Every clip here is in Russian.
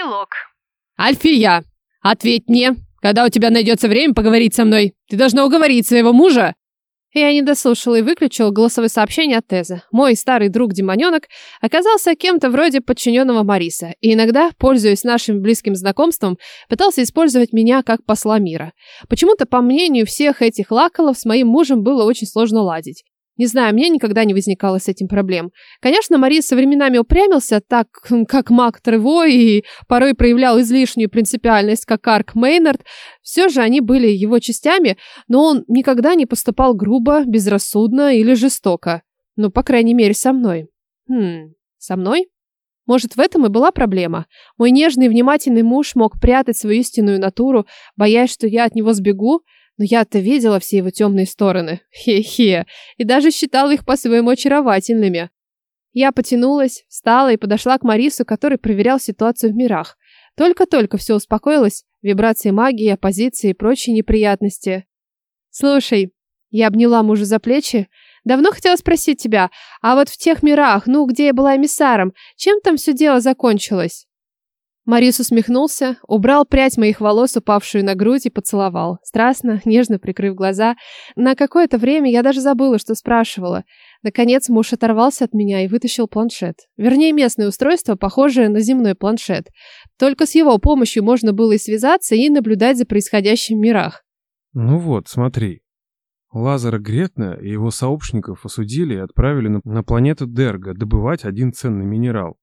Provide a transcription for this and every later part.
Эпилог. Альфия, ответь мне, когда у тебя найдется время поговорить со мной. Ты должна уговорить своего мужа. Я не дослушала и выключила голосовое сообщение от Теза. Мой старый друг-демоненок оказался кем-то вроде подчиненного Мариса, и иногда, пользуясь нашим близким знакомством, пытался использовать меня как посла мира. Почему-то, по мнению всех этих лаколов, с моим мужем было очень сложно ладить. Не знаю, мне никогда не возникало с этим проблем. Конечно, Марис со временами упрямился, так как маг Тревой, и порой проявлял излишнюю принципиальность, как Арк Мейнард. Все же они были его частями, но он никогда не поступал грубо, безрассудно или жестоко. Ну, по крайней мере, со мной. Хм, со мной? Может, в этом и была проблема? Мой нежный и внимательный муж мог прятать свою истинную натуру, боясь, что я от него сбегу, но я-то видела все его темные стороны. Хе-хе. И даже считала их по-своему очаровательными. Я потянулась, встала и подошла к Марису, который проверял ситуацию в мирах. Только-только все успокоилось, вибрации магии, оппозиции и прочие неприятности. «Слушай», я обняла мужа за плечи, «давно хотела спросить тебя, а вот в тех мирах, ну, где я была эмиссаром, чем там все дело закончилось?» Марис усмехнулся, убрал прядь моих волос, упавшую на грудь, и поцеловал. Страстно, нежно прикрыв глаза. На какое-то время я даже забыла, что спрашивала. Наконец муж оторвался от меня и вытащил планшет. Вернее, местное устройство, похожее на земной планшет. Только с его помощью можно было и связаться, и наблюдать за происходящим в мирах. Ну вот, смотри. Лазара Гретна и его сообщников осудили и отправили на, планету Дерга добывать один ценный минерал.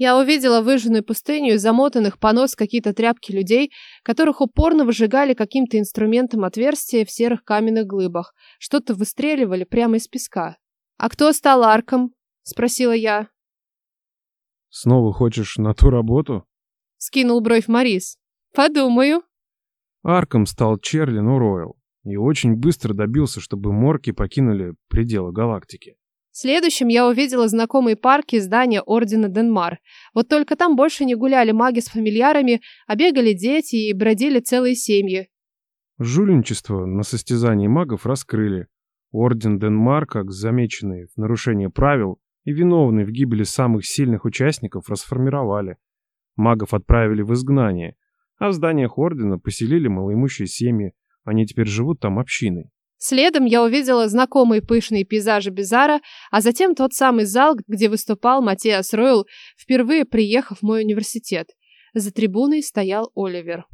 Я увидела выжженную пустыню и замотанных по нос какие-то тряпки людей, которых упорно выжигали каким-то инструментом отверстия в серых каменных глыбах. Что-то выстреливали прямо из песка. «А кто стал арком?» — спросила я. «Снова хочешь на ту работу?» — скинул бровь Морис. «Подумаю». Арком стал Черлин Уройл и очень быстро добился, чтобы морки покинули пределы галактики. Следующим я увидела знакомые парки и здания Ордена Денмар. Вот только там больше не гуляли маги с фамильярами, а бегали дети и бродили целые семьи. Жульничество на состязании магов раскрыли. Орден Денмар, как замеченный в нарушении правил и виновный в гибели самых сильных участников, расформировали. Магов отправили в изгнание, а в зданиях Ордена поселили малоимущие семьи. Они теперь живут там общиной. Следом я увидела знакомые пышные пейзажи Бизара, а затем тот самый зал, где выступал Матиас Ройл, впервые приехав в мой университет. За трибуной стоял Оливер.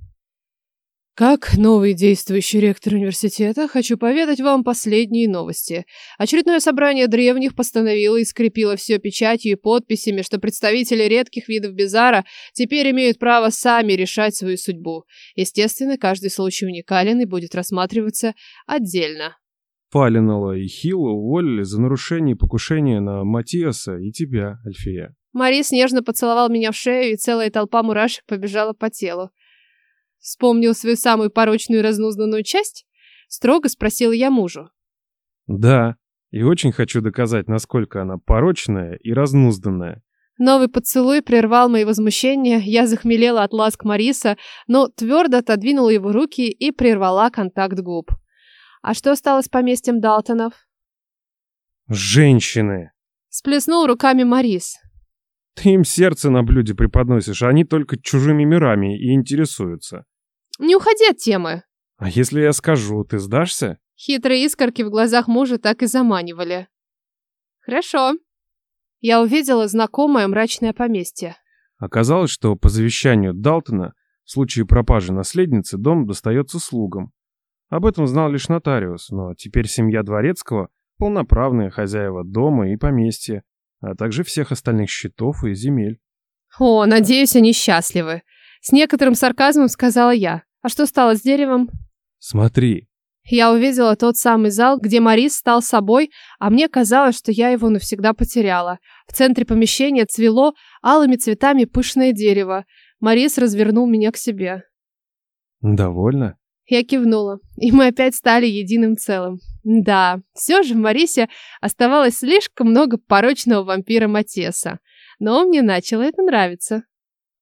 Как новый действующий ректор университета, хочу поведать вам последние новости. Очередное собрание древних постановило и скрепило все печатью и подписями, что представители редких видов Безара теперь имеют право сами решать свою судьбу. Естественно, каждый случай уникален и будет рассматриваться отдельно. Фалинала и Хилла уволили за нарушение и покушение на Матиаса и тебя, Альфия. Марис нежно поцеловал меня в шею, и целая толпа мурашек побежала по телу. Вспомнил свою самую порочную и разнузданную часть? Строго спросил я мужу. Да, и очень хочу доказать, насколько она порочная и разнузданная. Новый поцелуй прервал мои возмущения, я захмелела от ласк Мариса, но твердо отодвинула его руки и прервала контакт губ. А что стало с поместьем Далтонов? Женщины! Сплеснул руками Марис. Ты им сердце на блюде преподносишь, а они только чужими мирами и интересуются. Не уходи от темы. А если я скажу, ты сдашься? Хитрые искорки в глазах мужа так и заманивали. Хорошо. Я увидела знакомое мрачное поместье. Оказалось, что по завещанию Далтона в случае пропажи наследницы дом достается слугам. Об этом знал лишь нотариус, но теперь семья Дворецкого – полноправные хозяева дома и поместья, а также всех остальных счетов и земель. О, надеюсь, они счастливы. С некоторым сарказмом сказала я. А что стало с деревом? Смотри. Я увидела тот самый зал, где Марис стал собой, а мне казалось, что я его навсегда потеряла. В центре помещения цвело алыми цветами пышное дерево. Марис развернул меня к себе. Довольно? Я кивнула, и мы опять стали единым целым. Да, все же в Марисе оставалось слишком много порочного вампира Матеса, но мне начало это нравиться.